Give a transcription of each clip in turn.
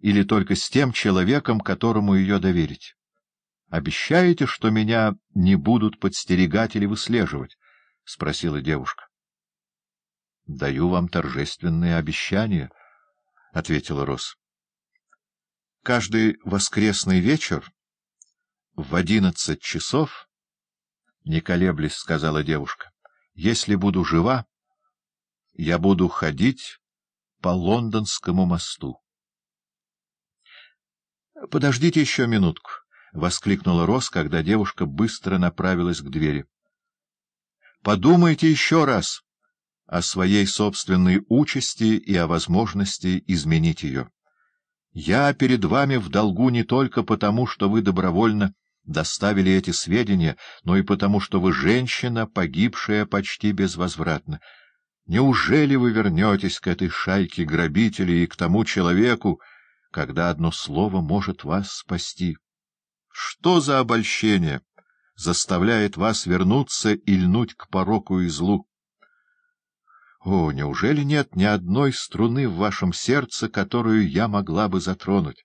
или только с тем человеком, которому ее доверить? Обещаете, что меня не будут подстерегать или выслеживать? — спросила девушка. — Даю вам торжественные обещания, — ответила Рос. — Каждый воскресный вечер в одиннадцать часов, — не колеблясь, сказала девушка, — если буду жива, я буду ходить по Лондонскому мосту. — Подождите еще минутку, — воскликнула Рос, когда девушка быстро направилась к двери. — Подумайте еще раз о своей собственной участи и о возможности изменить ее. Я перед вами в долгу не только потому, что вы добровольно доставили эти сведения, но и потому, что вы женщина, погибшая почти безвозвратно. Неужели вы вернетесь к этой шайке грабителей и к тому человеку, когда одно слово может вас спасти. Что за обольщение заставляет вас вернуться и льнуть к пороку и злу? О, неужели нет ни одной струны в вашем сердце, которую я могла бы затронуть?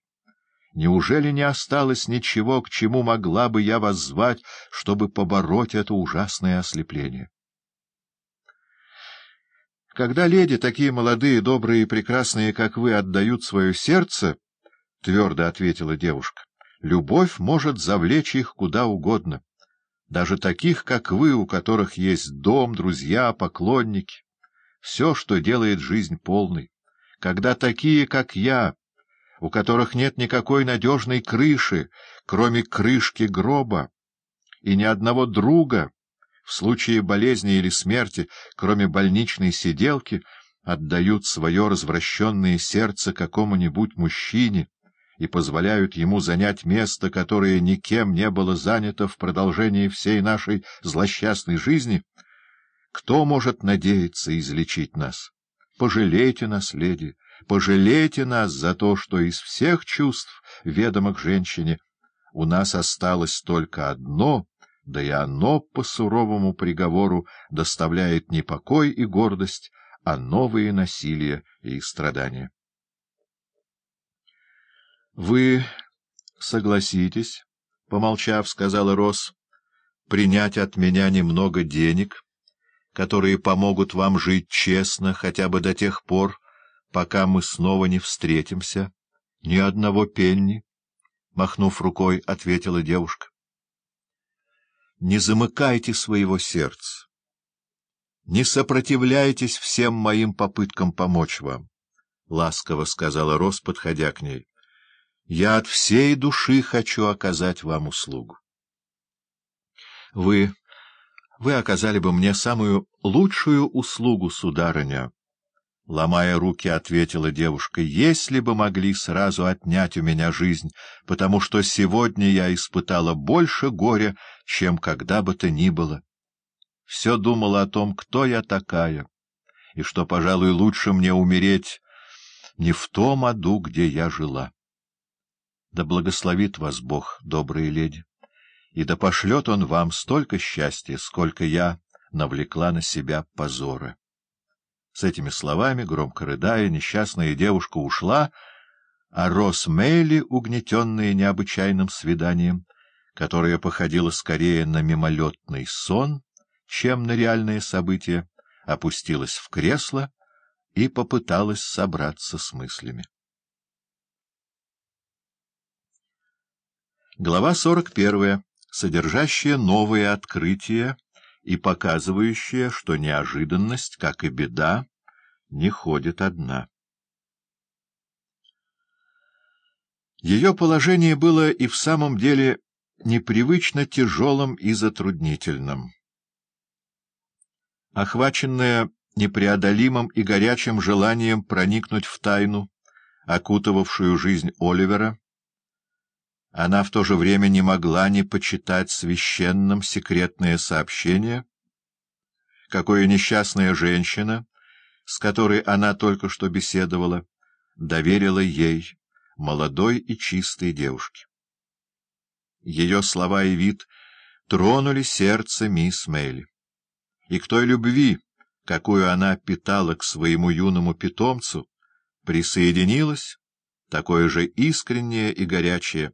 Неужели не осталось ничего, к чему могла бы я вас звать, чтобы побороть это ужасное ослепление? Когда леди, такие молодые, добрые и прекрасные, как вы, отдают свое сердце, — твердо ответила девушка, — любовь может завлечь их куда угодно, даже таких, как вы, у которых есть дом, друзья, поклонники, все, что делает жизнь полной. Когда такие, как я, у которых нет никакой надежной крыши, кроме крышки гроба, и ни одного друга, в случае болезни или смерти, кроме больничной сиделки, отдают свое развращенное сердце какому-нибудь мужчине и позволяют ему занять место, которое никем не было занято в продолжении всей нашей злосчастной жизни, кто может надеяться излечить нас? Пожалейте нас, леди, пожалейте нас за то, что из всех чувств, ведомых женщине, у нас осталось только одно — да и оно по суровому приговору доставляет не покой и гордость, а новые насилия и страдания. — Вы согласитесь, — помолчав, сказала Рос, — принять от меня немного денег, которые помогут вам жить честно хотя бы до тех пор, пока мы снова не встретимся? — Ни одного пенни, — махнув рукой, ответила девушка не замыкайте своего сердца. Не сопротивляйтесь всем моим попыткам помочь вам, — ласково сказала Рос, подходя к ней. — Я от всей души хочу оказать вам услугу. Вы... вы оказали бы мне самую лучшую услугу, сударыня, Ломая руки, ответила девушка, — если бы могли сразу отнять у меня жизнь, потому что сегодня я испытала больше горя, чем когда бы то ни было. Все думала о том, кто я такая, и что, пожалуй, лучше мне умереть не в том аду, где я жила. Да благословит вас Бог, добрые леди, и да пошлет Он вам столько счастья, сколько я навлекла на себя позора. С этими словами, громко рыдая, несчастная девушка ушла, а Рос Мейли, угнетенная необычайным свиданием, которое походило скорее на мимолетный сон, чем на реальные события, опустилась в кресло и попыталась собраться с мыслями. Глава 41, содержащая новые открытия и показывающая, что неожиданность, как и беда, не ходит одна. Ее положение было и в самом деле непривычно тяжелым и затруднительным. Охваченная непреодолимым и горячим желанием проникнуть в тайну, окутывавшую жизнь Оливера, она в то же время не могла не почитать священным секретное сообщение, какое несчастная женщина, с которой она только что беседовала, доверила ей, молодой и чистой девушке. Ее слова и вид тронули сердце мисс Мэйли. И к той любви, какую она питала к своему юному питомцу, присоединилась такое же искреннее и горячее,